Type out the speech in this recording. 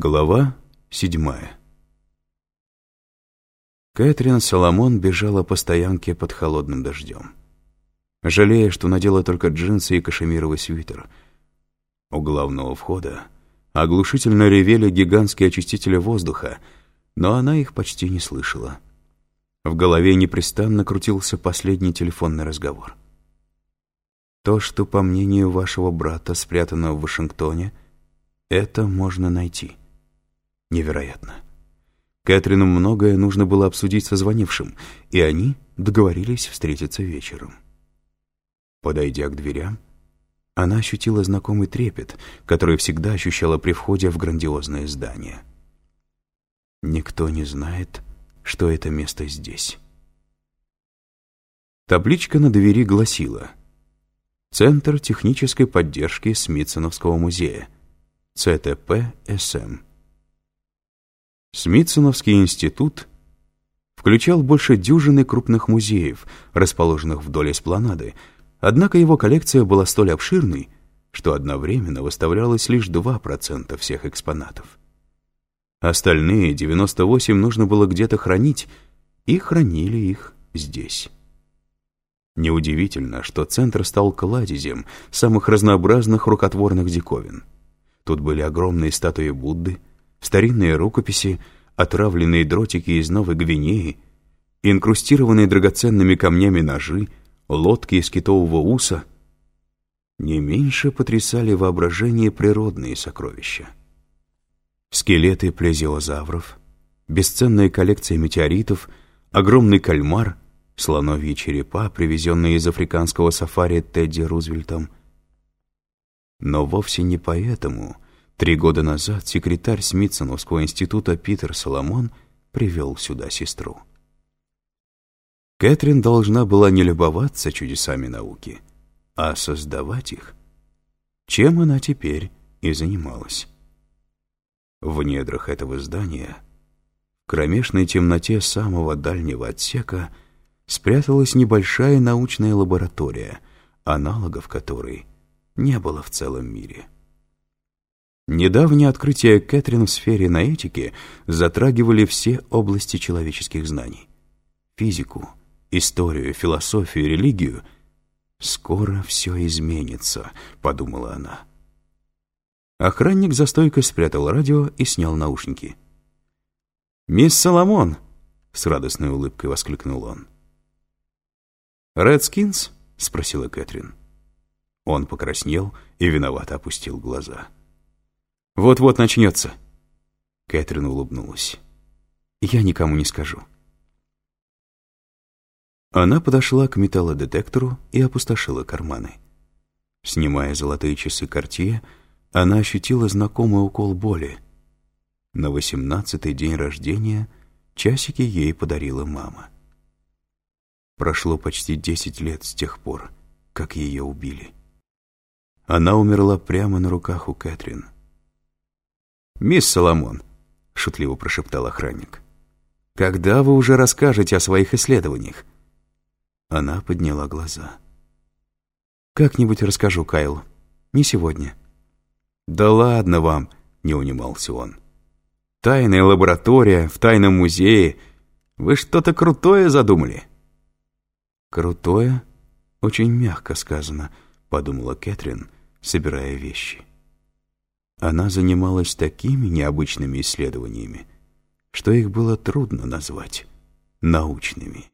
Глава седьмая Кэтрин Соломон бежала по стоянке под холодным дождем. Жалея, что надела только джинсы и кашемировый свитер. У главного входа оглушительно ревели гигантские очистители воздуха, но она их почти не слышала. В голове непрестанно крутился последний телефонный разговор. То, что, по мнению вашего брата, спрятано в Вашингтоне — это можно найти. Невероятно. Кэтрину многое нужно было обсудить со звонившим, и они договорились встретиться вечером. Подойдя к дверям, она ощутила знакомый трепет, который всегда ощущала при входе в грандиозное здание. Никто не знает, что это место здесь. Табличка на двери гласила «Центр технической поддержки Смитсоновского музея», ЦТП-СМ. Смитсоновский институт включал больше дюжины крупных музеев, расположенных вдоль эспланады, однако его коллекция была столь обширной, что одновременно выставлялось лишь 2% всех экспонатов. Остальные 98 нужно было где-то хранить, и хранили их здесь. Неудивительно, что центр стал кладезем самых разнообразных рукотворных диковин — Тут были огромные статуи Будды, старинные рукописи, отравленные дротики из Новой Гвинеи, инкрустированные драгоценными камнями ножи, лодки из китового уса. Не меньше потрясали воображение природные сокровища. Скелеты плезиозавров, бесценная коллекция метеоритов, огромный кальмар, слоновьи черепа, привезенные из африканского сафари Тедди Рузвельтом — но вовсе не поэтому три года назад секретарь Смитсоновского института Питер Соломон привел сюда сестру. Кэтрин должна была не любоваться чудесами науки, а создавать их, чем она теперь и занималась. В недрах этого здания, в кромешной темноте самого дальнего отсека, спряталась небольшая научная лаборатория, аналогов которой не было в целом мире. Недавнее открытие Кэтрин в сфере наэтики затрагивали все области человеческих знаний. Физику, историю, философию, религию. «Скоро все изменится», — подумала она. Охранник за стойкой спрятал радио и снял наушники. «Мисс Соломон!» — с радостной улыбкой воскликнул он. «Редскинс?» — спросила Кэтрин. Он покраснел и виновато опустил глаза. «Вот-вот начнется». Кэтрин улыбнулась. «Я никому не скажу». Она подошла к металлодетектору и опустошила карманы. Снимая золотые часы Кортье, она ощутила знакомый укол боли. На восемнадцатый день рождения часики ей подарила мама. Прошло почти десять лет с тех пор, как ее убили. Она умерла прямо на руках у Кэтрин. «Мисс Соломон», — шутливо прошептал охранник, — «когда вы уже расскажете о своих исследованиях?» Она подняла глаза. «Как-нибудь расскажу, Кайл. Не сегодня». «Да ладно вам», — не унимался он. «Тайная лаборатория в тайном музее. Вы что-то крутое задумали?» «Крутое? Очень мягко сказано», — подумала Кэтрин, — собирая вещи. Она занималась такими необычными исследованиями, что их было трудно назвать научными.